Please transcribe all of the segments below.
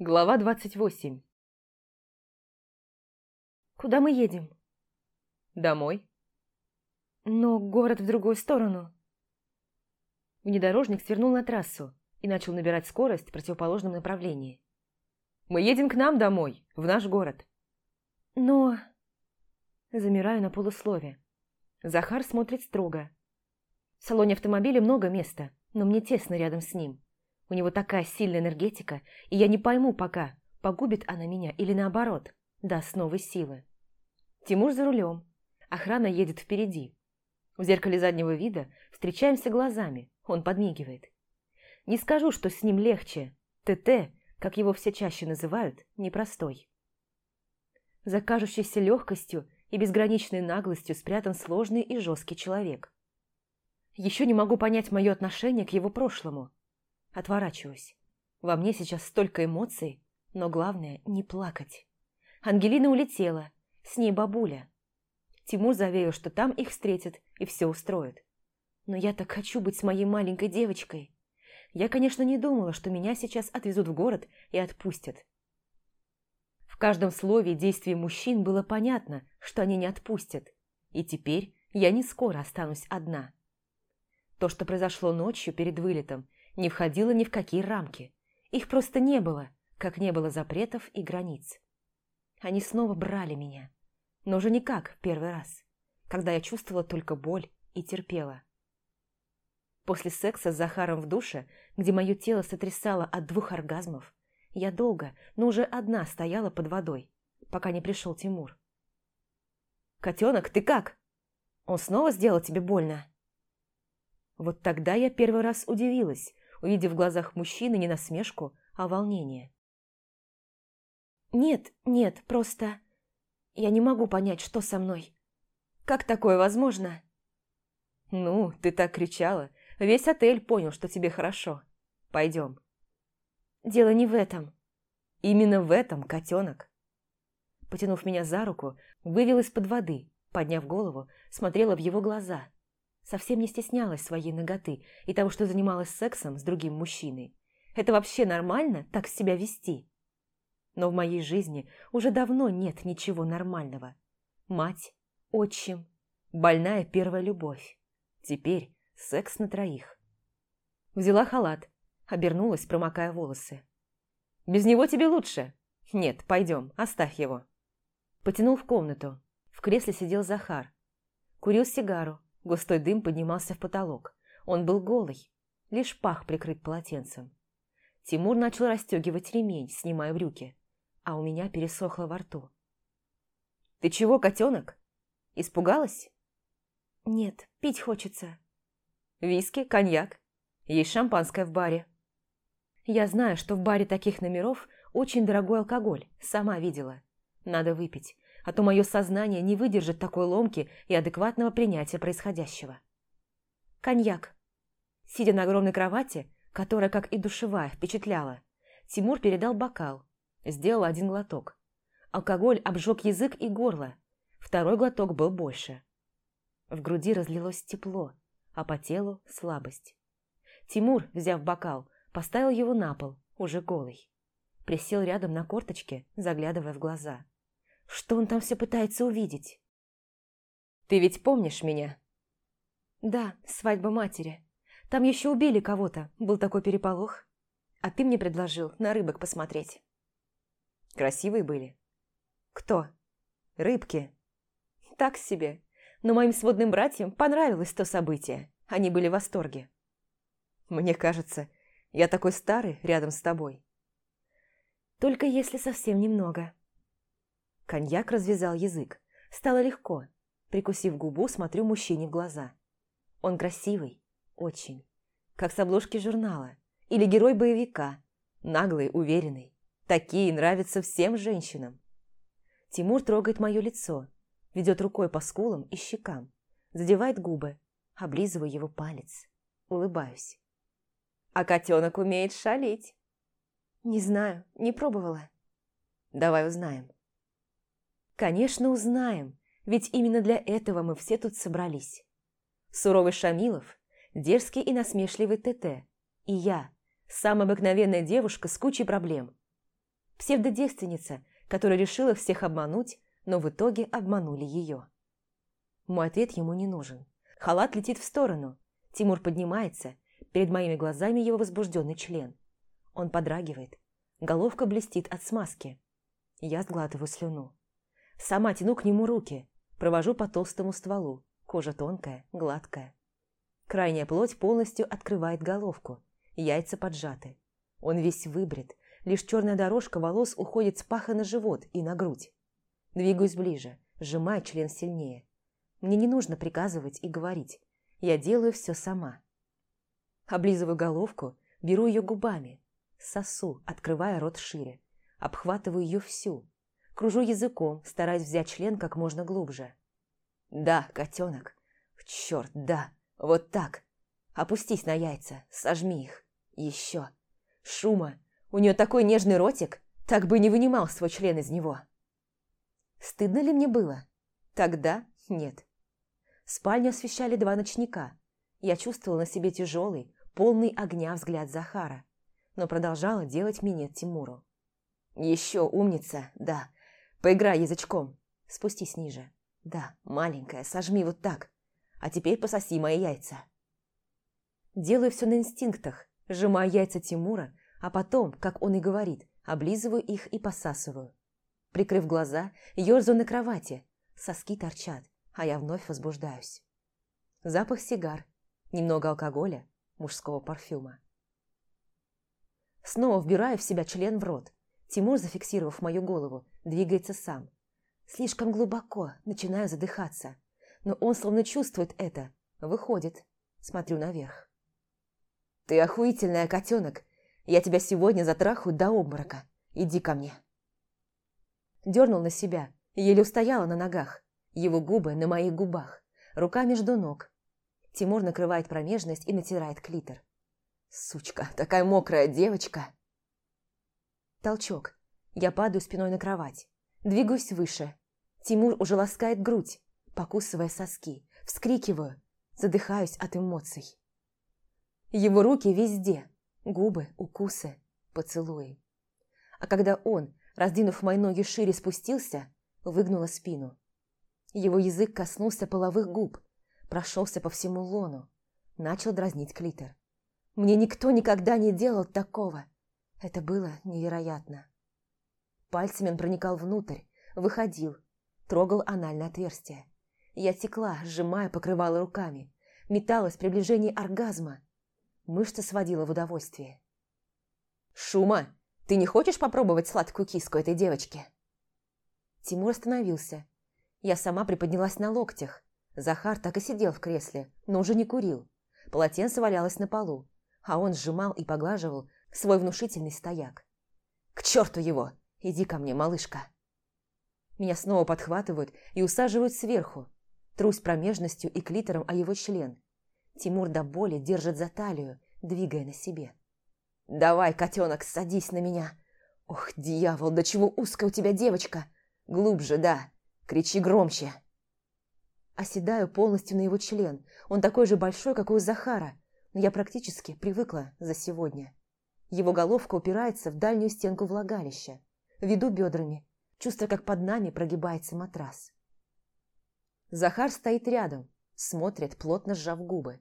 Глава 28 «Куда мы едем?» «Домой». «Но город в другую сторону». Внедорожник свернул на трассу и начал набирать скорость в противоположном направлении. «Мы едем к нам домой, в наш город». «Но...» Замираю на полуслове. Захар смотрит строго. В салоне автомобиля много места, но мне тесно рядом с ним. У него такая сильная энергетика, и я не пойму пока, погубит она меня или наоборот, даст новой силы. Тимур за рулем. Охрана едет впереди. В зеркале заднего вида встречаемся глазами, он подмигивает. Не скажу, что с ним легче. ТТ, как его все чаще называют, непростой. За кажущейся легкостью и безграничной наглостью спрятан сложный и жесткий человек. Еще не могу понять мое отношение к его прошлому. Отворачиваюсь. Во мне сейчас столько эмоций, но главное – не плакать. Ангелина улетела, с ней бабуля. Тимур заверил, что там их встретят и все устроят. Но я так хочу быть с моей маленькой девочкой. Я, конечно, не думала, что меня сейчас отвезут в город и отпустят. В каждом слове и действии мужчин было понятно, что они не отпустят. И теперь я не скоро останусь одна. То, что произошло ночью перед вылетом, не входило ни в какие рамки. Их просто не было, как не было запретов и границ. Они снова брали меня, но уже не как первый раз, когда я чувствовала только боль и терпела. После секса с Захаром в душе, где мое тело сотрясало от двух оргазмов, я долго, но уже одна стояла под водой, пока не пришел Тимур. «Котенок, ты как? Он снова сделал тебе больно?» Вот тогда я первый раз удивилась, увидев в глазах мужчины не насмешку, а волнение. «Нет, нет, просто... Я не могу понять, что со мной. Как такое возможно?» «Ну, ты так кричала. Весь отель понял, что тебе хорошо. Пойдем». «Дело не в этом». «Именно в этом, котенок». Потянув меня за руку, вывел из-под воды, подняв голову, смотрела в его глаза – совсем не стеснялась своей ноготы и того, что занималась сексом с другим мужчиной. Это вообще нормально так себя вести? Но в моей жизни уже давно нет ничего нормального. Мать, отчим, больная первая любовь. Теперь секс на троих. Взяла халат, обернулась, промокая волосы. «Без него тебе лучше?» «Нет, пойдем, оставь его». Потянул в комнату. В кресле сидел Захар. Курил сигару, Густой дым поднимался в потолок. Он был голый, лишь пах прикрыт полотенцем. Тимур начал расстегивать ремень, снимая брюки, а у меня пересохло во рту. «Ты чего, котенок? Испугалась?» «Нет, пить хочется». «Виски, коньяк. Есть шампанское в баре». «Я знаю, что в баре таких номеров очень дорогой алкоголь, сама видела. Надо выпить а то мое сознание не выдержит такой ломки и адекватного принятия происходящего. Коньяк. Сидя на огромной кровати, которая, как и душевая, впечатляла, Тимур передал бокал, сделал один глоток. Алкоголь обжег язык и горло, второй глоток был больше. В груди разлилось тепло, а по телу слабость. Тимур, взяв бокал, поставил его на пол, уже голый. Присел рядом на корточке, заглядывая в глаза. Что он там все пытается увидеть? Ты ведь помнишь меня? Да, свадьба матери. Там еще убили кого-то, был такой переполох. А ты мне предложил на рыбок посмотреть. Красивые были? Кто? Рыбки. Так себе. Но моим сводным братьям понравилось то событие. Они были в восторге. Мне кажется, я такой старый рядом с тобой. Только если совсем немного. Коньяк развязал язык. Стало легко. Прикусив губу, смотрю мужчине в глаза. Он красивый. Очень. Как с обложки журнала. Или герой боевика. Наглый, уверенный. Такие нравятся всем женщинам. Тимур трогает мое лицо. Ведет рукой по скулам и щекам. Задевает губы. Облизываю его палец. Улыбаюсь. А котенок умеет шалить. Не знаю, не пробовала. Давай узнаем. Конечно, узнаем, ведь именно для этого мы все тут собрались. Суровый Шамилов, дерзкий и насмешливый ТТ, и я, самая обыкновенная девушка с кучей проблем. Псевдодевственница, которая решила всех обмануть, но в итоге обманули ее. Мой ответ ему не нужен. Халат летит в сторону. Тимур поднимается. Перед моими глазами его возбужденный член. Он подрагивает. Головка блестит от смазки. Я сглатываю слюну. Сама тяну к нему руки. Провожу по толстому стволу. Кожа тонкая, гладкая. Крайняя плоть полностью открывает головку. Яйца поджаты. Он весь выбрит. Лишь черная дорожка волос уходит с паха на живот и на грудь. Двигаюсь ближе, сжимаю член сильнее. Мне не нужно приказывать и говорить. Я делаю все сама. Облизываю головку, беру ее губами. Сосу, открывая рот шире. Обхватываю ее всю. Кружу языком, стараясь взять член как можно глубже. Да, котенок. Черт, да. Вот так. Опустись на яйца, сожми их. Еще. Шума. У нее такой нежный ротик, так бы не вынимал свой член из него. Стыдно ли мне было? Тогда нет. Спальню освещали два ночника. Я чувствовала на себе тяжелый, полный огня взгляд Захара, но продолжала делать минет Тимуру. «Еще умница, да. Поиграй язычком. Спустись ниже. Да, маленькая, сожми вот так. А теперь пососи мои яйца». Делаю все на инстинктах, сжимаю яйца Тимура, а потом, как он и говорит, облизываю их и посасываю. Прикрыв глаза, ерзаю на кровати, соски торчат, а я вновь возбуждаюсь. Запах сигар, немного алкоголя, мужского парфюма. Снова вбираю в себя член в рот. Тимур, зафиксировав мою голову, двигается сам. Слишком глубоко, начинаю задыхаться. Но он словно чувствует это. Выходит. Смотрю наверх. «Ты охуительная, котенок! Я тебя сегодня затрахаю до обморока. Иди ко мне!» Дернул на себя, еле устояла на ногах. Его губы на моих губах, рука между ног. Тимур накрывает промежность и натирает клитор. Сучка, такая мокрая девочка. Толчок. Я падаю спиной на кровать. Двигаюсь выше. Тимур уже ласкает грудь, покусывая соски. Вскрикиваю, задыхаюсь от эмоций. Его руки везде. Губы, укусы, поцелуи. А когда он, раздвинув мои ноги шире, спустился, выгнула спину. Его язык коснулся половых губ, прошелся по всему лону, начал дразнить клитор. Мне никто никогда не делал такого. Это было невероятно. Пальцами он проникал внутрь, выходил, трогал анальное отверстие. Я текла, сжимая покрывало руками, металась в приближении оргазма. Мышца сводила в удовольствие. «Шума, ты не хочешь попробовать сладкую киску этой девочки?» Тимур остановился, я сама приподнялась на локтях. Захар так и сидел в кресле, но уже не курил. Полотенце валялось на полу, а он сжимал и поглаживал свой внушительный стояк. «К черту его! Иди ко мне, малышка!» Меня снова подхватывают и усаживают сверху. Трусь промежностью и клитором о его член. Тимур до боли держит за талию, двигая на себе. «Давай, котенок, садись на меня!» «Ох, дьявол, до чего узкая у тебя девочка!» «Глубже, да!» Кричи громче!» Оседаю полностью на его член. Он такой же большой, как у Захара, но я практически привыкла за сегодня. Его головка упирается в дальнюю стенку влагалища. Веду бедрами, чувствуя, как под нами прогибается матрас. Захар стоит рядом, смотрит, плотно сжав губы.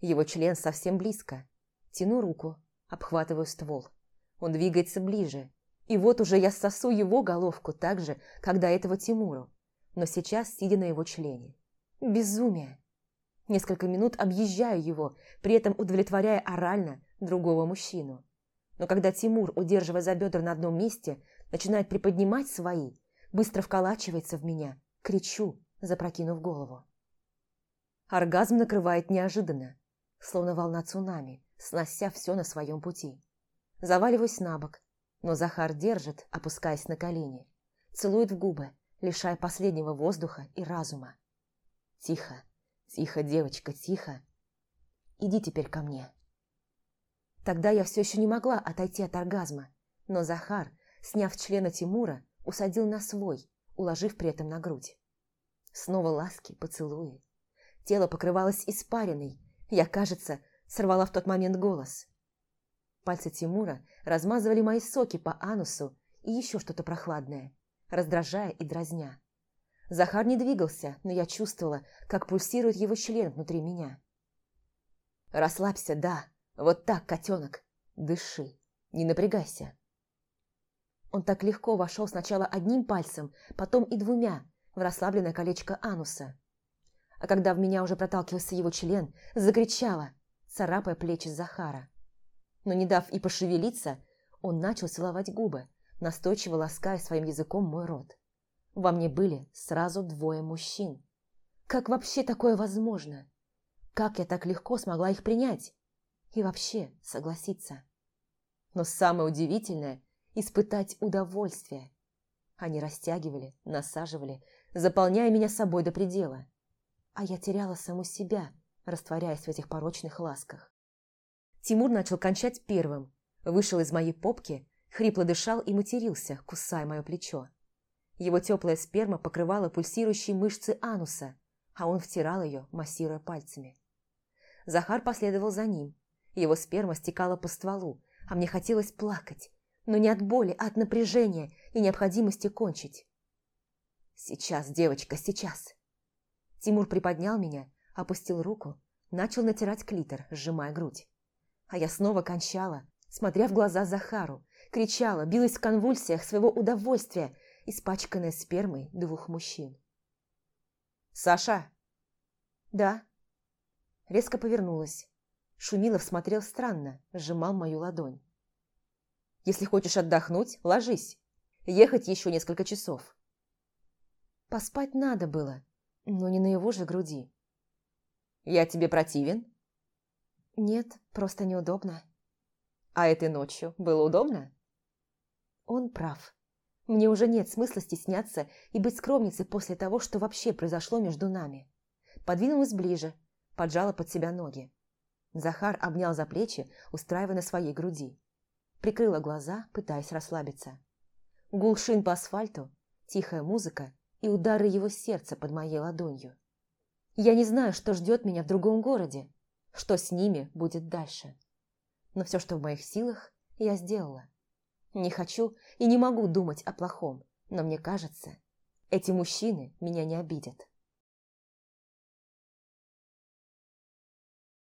Его член совсем близко. Тяну руку, обхватываю ствол. Он двигается ближе. И вот уже я сосу его головку так же, как до этого Тимуру но сейчас сидя на его члене. Безумие! Несколько минут объезжаю его, при этом удовлетворяя орально другого мужчину. Но когда Тимур, удерживая за бедра на одном месте, начинает приподнимать свои, быстро вколачивается в меня, кричу, запрокинув голову. Оргазм накрывает неожиданно, словно волна цунами, снося все на своем пути. Заваливаюсь на бок, но Захар держит, опускаясь на колени, целует в губы, лишая последнего воздуха и разума. «Тихо, тихо, девочка, тихо. Иди теперь ко мне». Тогда я все еще не могла отойти от оргазма, но Захар, сняв члена Тимура, усадил на свой, уложив при этом на грудь. Снова ласки, поцелуи. Тело покрывалось испариной. Я, кажется, сорвала в тот момент голос. Пальцы Тимура размазывали мои соки по анусу и еще что-то прохладное, раздражая и дразня. Захар не двигался, но я чувствовала, как пульсирует его член внутри меня. «Расслабься, да, вот так, котенок, дыши, не напрягайся». Он так легко вошел сначала одним пальцем, потом и двумя, в расслабленное колечко ануса. А когда в меня уже проталкивался его член, закричала, царапая плечи Захара. Но не дав и пошевелиться, он начал целовать губы, настойчиво лаская своим языком мой рот. Во мне были сразу двое мужчин. Как вообще такое возможно? Как я так легко смогла их принять? И вообще согласиться? Но самое удивительное – испытать удовольствие. Они растягивали, насаживали, заполняя меня собой до предела. А я теряла саму себя, растворяясь в этих порочных ласках. Тимур начал кончать первым, вышел из моей попки, хрипло дышал и матерился, кусая мое плечо. Его теплая сперма покрывала пульсирующие мышцы ануса, а он втирал ее, массируя пальцами. Захар последовал за ним. Его сперма стекала по стволу, а мне хотелось плакать, но не от боли, а от напряжения и необходимости кончить. «Сейчас, девочка, сейчас!» Тимур приподнял меня, опустил руку, начал натирать клитор, сжимая грудь. А я снова кончала, смотря в глаза Захару, кричала, билась в конвульсиях своего удовольствия испачканная спермой двух мужчин. «Саша!» «Да». Резко повернулась. Шумилов смотрел странно, сжимал мою ладонь. «Если хочешь отдохнуть, ложись. Ехать еще несколько часов». Поспать надо было, но не на его же груди. «Я тебе противен?» «Нет, просто неудобно». «А этой ночью было удобно?» Он прав. Мне уже нет смысла стесняться и быть скромницей после того, что вообще произошло между нами. Подвинулась ближе, поджала под себя ноги. Захар обнял за плечи, устраивая на своей груди. Прикрыла глаза, пытаясь расслабиться. Гул шин по асфальту, тихая музыка и удары его сердца под моей ладонью. Я не знаю, что ждет меня в другом городе, что с ними будет дальше. Но все, что в моих силах, я сделала. Не хочу и не могу думать о плохом, но мне кажется, эти мужчины меня не обидят.